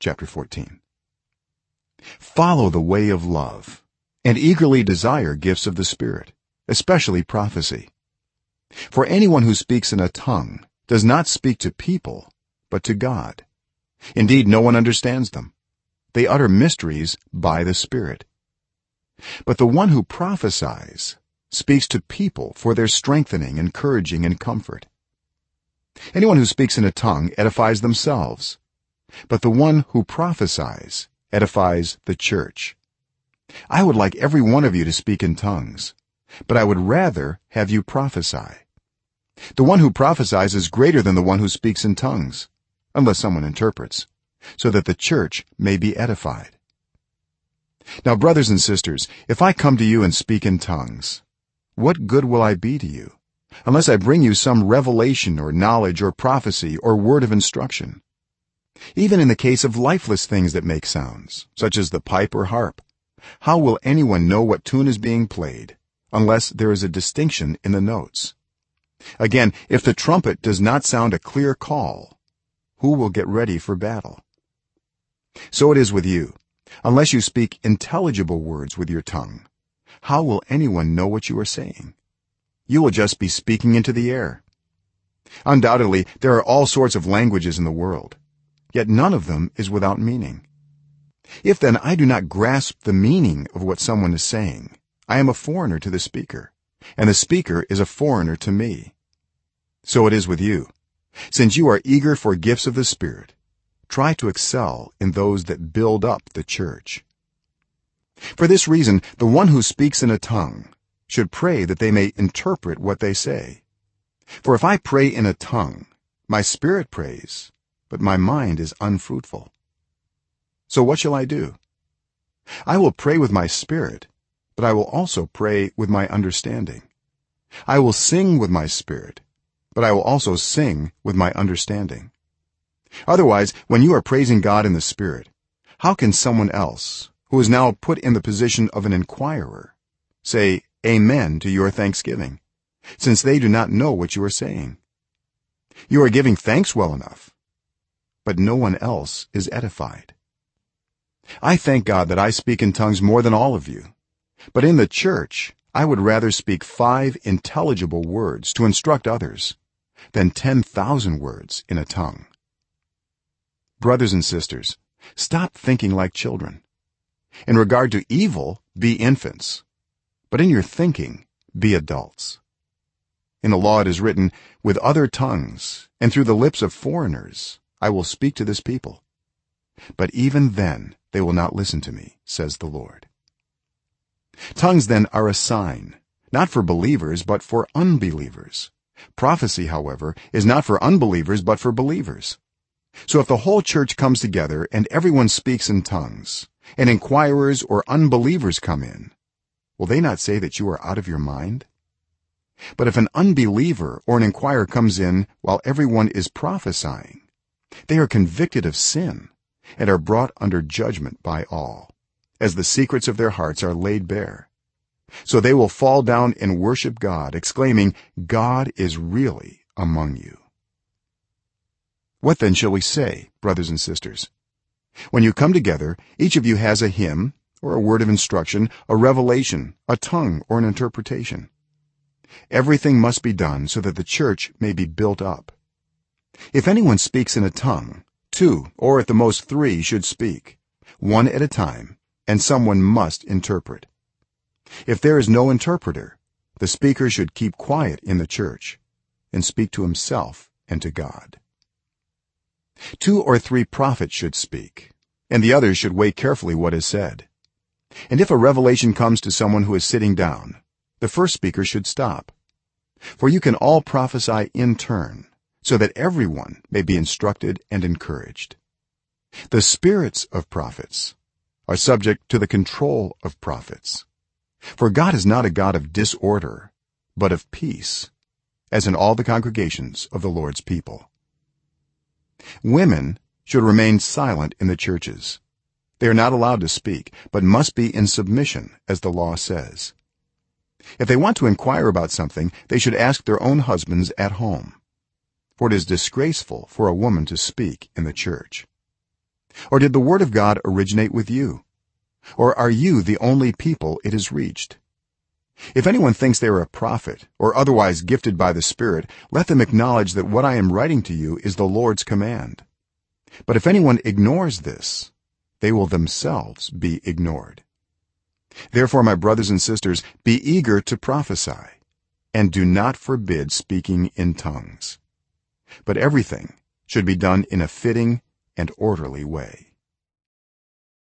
chapter 14 follow the way of love and eagerly desire gifts of the spirit especially prophecy. For anyone who speaks in a tongue does not speak to people but to god. Indeed no one understands them. They utter mysteries by the spirit. But the one who prophesies speaks to people for their strengthening encouraging and comfort. Anyone who speaks in a tongue edifies themselves but the one who prophesies edifies the church. I would like every one of you to speak in tongues but i would rather have you prophesy. The one who prophesies is greater than the one who speaks in tongues unless someone interprets so that the church may be edified. Now brothers and sisters if i come to you and speak in tongues what good will i be to you unless i bring you some revelation or knowledge or prophecy or word of instruction even in the case of lifeless things that make sounds such as the pipe or harp. How will anyone know what tune is being played unless there is a distinction in the notes? Again if the trumpet does not sound a clear call who will get ready for battle? So it is with you. Unless you speak intelligible words with your tongue how will anyone know what you are saying? You will just be speaking into the air. Undoubtedly there are all sorts of languages in the world yet none of them is without meaning. If then i do not grasp the meaning of what someone is saying i am a foreigner to the speaker and the speaker is a foreigner to me. So it is with you. Since you are eager for gifts of the spirit try to excel in those that build up the church. For this reason the one who speaks in a tongue should pray that they may interpret what they say. For if i pray in a tongue my spirit prays but my mind is unfruitful. So what shall i do? I will pray with my spirit but i will also pray with my understanding. I will sing with my spirit but i will also sing with my understanding. Otherwise when you are praising god in the spirit how can someone else who is now put in the position of an inquirer say amen to your thanksgiving since they do not know what you are saying? You are giving thanks well enough but no one else is edified. I thank god that i speak in tongues more than all of you but in the church i would rather speak 5 intelligible words to instruct others than 10000 words in a tongue. Brothers and sisters stop thinking like children. In regard to evil be infants but in your thinking be adults. In the law it is written with other tongues and through the lips of foreigners i will speak to this people. But even then they will not listen to me says the lord. Tongues then are a sign not for believers but for unbelievers. Prophecy however is not for unbelievers but for believers. So if the whole church comes together and everyone speaks in tongues and inquirers or unbelievers come in will they not say that you are out of your mind? But if an unbeliever or an inquirer comes in while everyone is prophesying they are convicted of sin and are brought under judgment by all as the secrets of their hearts are laid bare. So they will fall down and worship god exclaiming god is really among you. What then shall we say brothers and sisters? When you come together each of you has a hymn or a word of instruction a revelation a tongue or an interpretation. Everything must be done so that the church may be built up if anyone speaks in a tongue two or at the most 3 should speak one at a time and someone must interpret. If there is no interpreter the speaker should keep quiet in the church and speak to himself and to god. Two or three prophets should speak and the others should weigh carefully what is said. And if a revelation comes to someone who is sitting down the first speaker should stop. For you can all prophesy in turn so that everyone may be instructed and encouraged. The spirits of prophets are subject to the control of prophets. For god is not a god of disorder but of peace as in all the congregations of the lord's people. Women should remain silent in the churches. They are not allowed to speak but must be in submission as the law says. If they want to inquire about something they should ask their own husbands at home for it is disgraceful for a woman to speak in the church. Or did the word of god originate with you? Or are you the only people it has reached? If anyone thinks they are a prophet or otherwise gifted by the spirit let them acknowledge that what i am writing to you is the lord's command. But if anyone ignores this they will themselves be ignored. Therefore my brothers and sisters be eager to prophesy and do not forbid speaking in tongues but everything should be done in a fitting and orderly way